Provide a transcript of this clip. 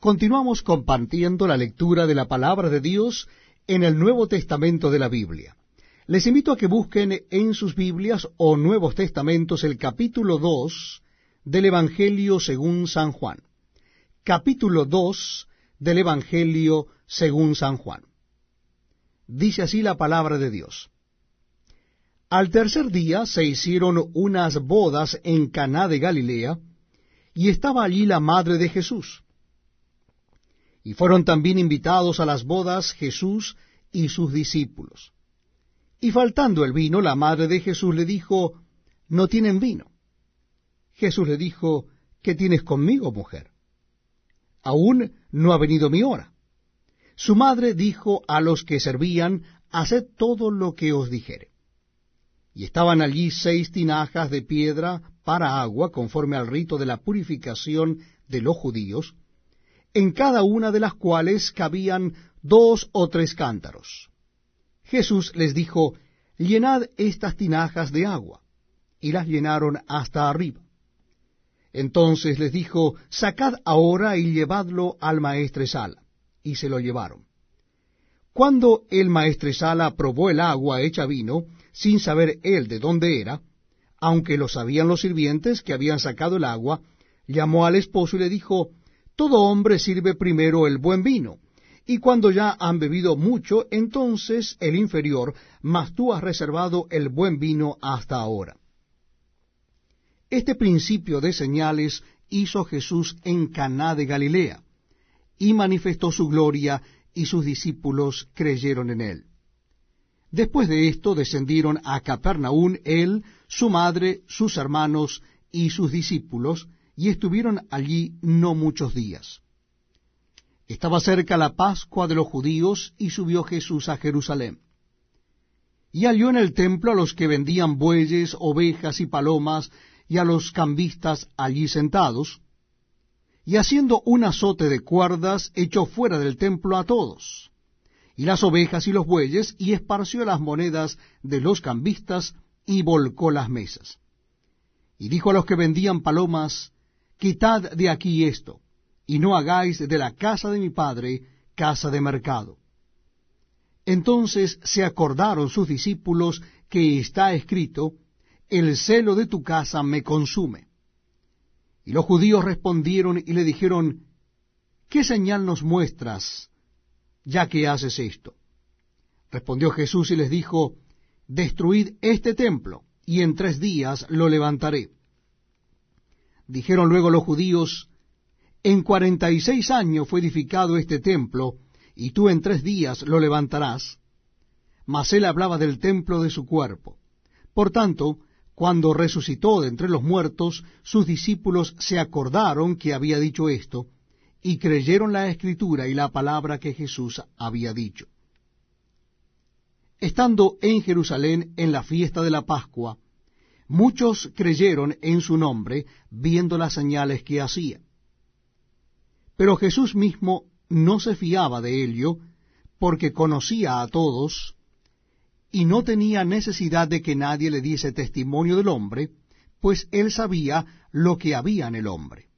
Continuamos compartiendo la lectura de la palabra de Dios en el Nuevo Testamento de la Biblia. Les invito a que busquen en sus Biblias o Nuevos Testamentos el capítulo 2 del Evangelio según San Juan. Capítulo 2 del Evangelio según San Juan. Dice así la palabra de Dios. Al tercer día se hicieron unas bodas en Caná de Galilea, y estaba allí la madre de Jesús. Y fueron también invitados a las bodas Jesús y sus discípulos. Y faltando el vino, la madre de Jesús le dijo, No tienen vino. Jesús le dijo, ¿qué tienes conmigo, mujer? Aún no ha venido mi hora. Su madre dijo a los que servían, Haced todo lo que os dijere. Y estaban allí seis tinajas de piedra para agua, conforme al rito de la purificación de los judíos, en cada una de las cuales cabían dos o tres cántaros. Jesús les dijo, llenad estas tinajas de agua, y las llenaron hasta arriba. Entonces les dijo, sacad ahora y llevadlo al maestresala, y se lo llevaron. Cuando el maestresala probó el agua hecha vino, sin saber él de dónde era, aunque lo sabían los sirvientes que habían sacado el agua, llamó al esposo y le dijo, todo hombre sirve primero el buen vino, y cuando ya han bebido mucho, entonces el inferior, mas tú has reservado el buen vino hasta ahora. Este principio de señales hizo Jesús en Caná de Galilea, y manifestó su gloria, y sus discípulos creyeron en él. Después de esto descendieron a Capernaum él, su madre, sus hermanos y sus discípulos, y estuvieron allí no muchos días. Estaba cerca la Pascua de los judíos y subió Jesús a Jerusalén. Y halló en el templo a los que vendían bueyes, ovejas y palomas, y a los cambistas allí sentados, y haciendo un azote de cuerdas, echó fuera del templo a todos, y las ovejas y los bueyes, y esparció las monedas de los cambistas, y volcó las mesas. Y dijo a los que vendían palomas, quitad de aquí esto, y no hagáis de la casa de mi padre casa de mercado. Entonces se acordaron sus discípulos que está escrito, el celo de tu casa me consume. Y los judíos respondieron y le dijeron, ¿qué señal nos muestras, ya que haces esto? Respondió Jesús y les dijo, Destruid este templo, y en tres días lo levantaré. Dijeron luego los judíos, en cuarenta y seis años fue edificado este templo, y tú en tres días lo levantarás. Mas él hablaba del templo de su cuerpo. Por tanto, cuando resucitó de entre los muertos, sus discípulos se acordaron que había dicho esto, y creyeron la escritura y la palabra que Jesús había dicho. Estando en Jerusalén en la fiesta de la Pascua, Muchos creyeron en su nombre, viendo las señales que hacía. Pero Jesús mismo no se fiaba de ello, porque conocía a todos, y no tenía necesidad de que nadie le diese testimonio del hombre, pues él sabía lo que había en el hombre.